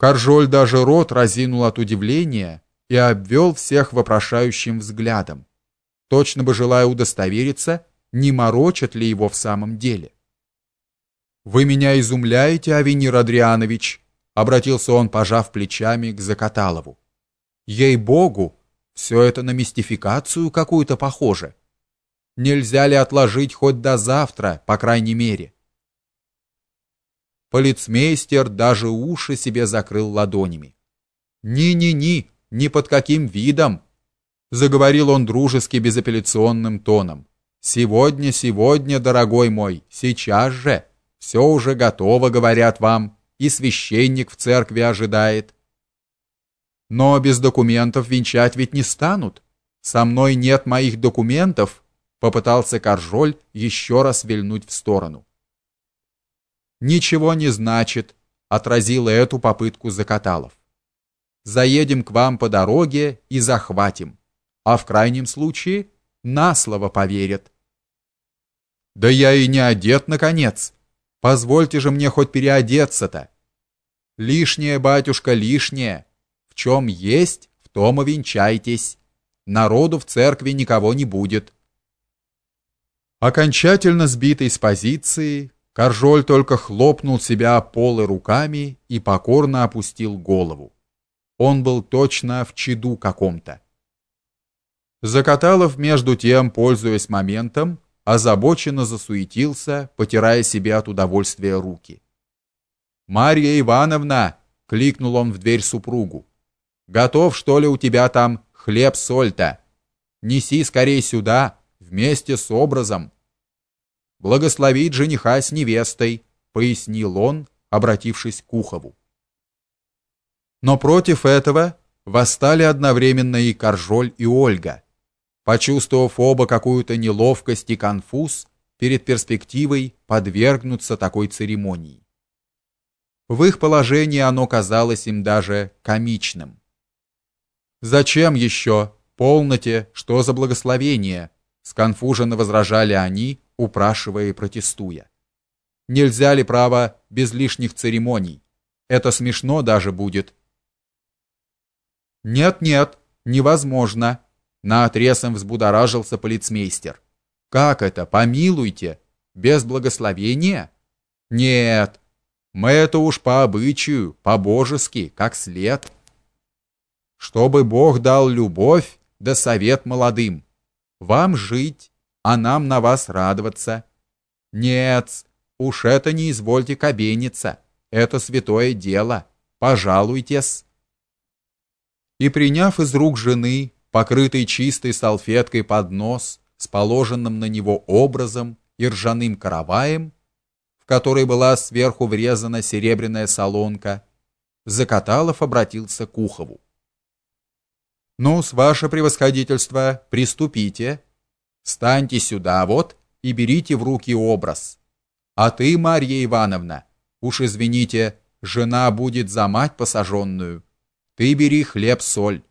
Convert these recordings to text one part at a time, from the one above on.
Каржоль даже рот разинул от удивления и обвел всех вопрошающим взглядом, точно бы желая удостовериться, не морочат ли его в самом деле. Вы меня изумляете, Авенир Адрианович, обратился он, пожав плечами к Закаталову. Ей-богу, все это на мистификацию какую-то похоже. Нельзя ли отложить хоть до завтра, по крайней мере? Полицмейстер даже уши себе закрыл ладонями. Ни-ни-ни, ни под каким видом, заговорил он дружески безапелляционным тоном. Сегодня, сегодня, дорогой мой, сейчас же. Все уже готово, говорят вам, и священник в церкви ожидает. Но без документов венчать ведь не станут. Со мной нет моих документов, попытался Каржоль еще раз вильнуть в сторону. Ничего не значит, отразил эту попытку Закаталов. Заедем к вам по дороге и захватим, а в крайнем случае на слово поверят. Да я и не одет наконец. Позвольте же мне хоть переодеться-то. Лишнее, батюшка, лишнее. В чем есть, в том и венчайтесь. Народу в церкви никого не будет. Окончательно сбитый с позиции, Каржоль только хлопнул себя полы руками и покорно опустил голову. Он был точно в чаду каком-то. Закаталов между тем, пользуясь моментом, озабоченно засуетился, потирая себе от удовольствия руки. Марья Ивановна, кликнул он в дверь супругу. Готов что ли у тебя там хлеб-соль-то? Неси скорей сюда, вместе с образом. Благословить жениха с невестой, пояснил он, обратившись к Ухову. Но против этого восстали одновременно и Каржоль, и Ольга, почувствовав оба какую-то неловкость и конфуз перед перспективой подвергнуться такой церемонии. В их положении оно казалось им даже комичным. Зачем еще? Полноте, что за благословение? сконфуженно возражали они, упрашивая и протестуя. Нельзя ли право без лишних церемоний? Это смешно даже будет. Нет, нет, невозможно, наотресом взбудоражился полицмейстер. Как это, помилуйте, без благословения? Нет. Мы это уж по обычаю, по-божески, как след чтобы Бог дал любовь да совет молодым. Вам жить, а нам на вас радоваться. Нет, уж это не извольте кабениться. Это святое дело. Пожалуйтесь. И приняв из рук жены покрытый чистой салфеткой поднос с положенным на него образом и ржаным караваем, в который была сверху врезана серебряная солонка, Закаталов обратился к Ухову. Ну, с ваше превосходительство, приступите. Станьте сюда вот и берите в руки образ. А ты, Марья Ивановна, уж извините, жена будет за мать посаженную. Ты бери хлеб-соль.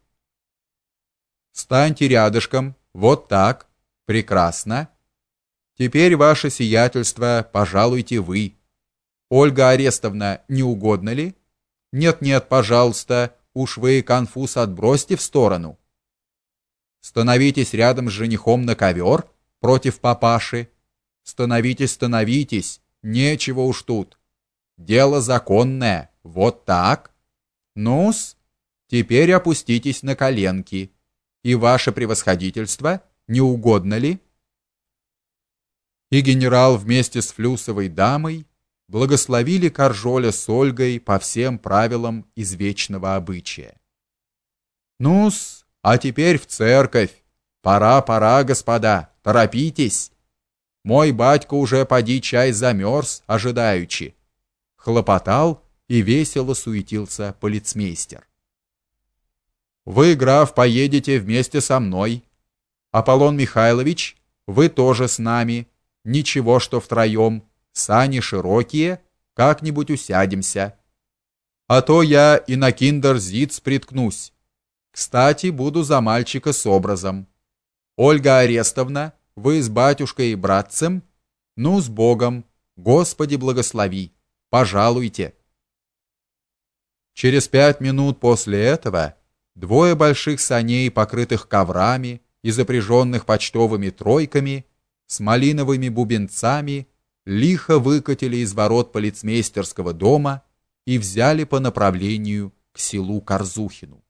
Станьте рядышком, вот так. Прекрасно. Теперь ваше сиятельство, пожалуйте вы. Ольга Арестовна, не угодно ли? Нет-нет, пожалуйста, Уж вы конфуз отбросьте в сторону. Становитесь рядом с женихом на ковер против папаши. Становитесь, становитесь, нечего уж тут. Дело законное. Вот так. Ну-с, теперь опуститесь на коленки. И ваше превосходительство, не угодно ли? И генерал вместе с флюсовой дамой благословили Каржоля с Ольгой по всем правилам извечного обычая. Ну-с, а теперь в церковь. Пора, пора, господа, торопитесь. Мой батька уже поди чай замерз, ожидаючи. Хлопотал и весело суетился полицмейстер. Вы, граф, поедете вместе со мной. Аполлон Михайлович, вы тоже с нами. Ничего, что втроем сани широкие, как-нибудь усядемся. А то я и на киндер-зиц приткнусь. Кстати, буду за мальчика с образом. Ольга Арестовна, вы с батюшкой и братцем? Ну, с Богом. Господи благослови. Пожалуйте. Через пять минут после этого двое больших саней, покрытых коврами и запряженных почтовыми тройками, с малиновыми бубенцами, лихо выкатили из ворот полицмейстерского дома и взяли по направлению к селу Корзухину.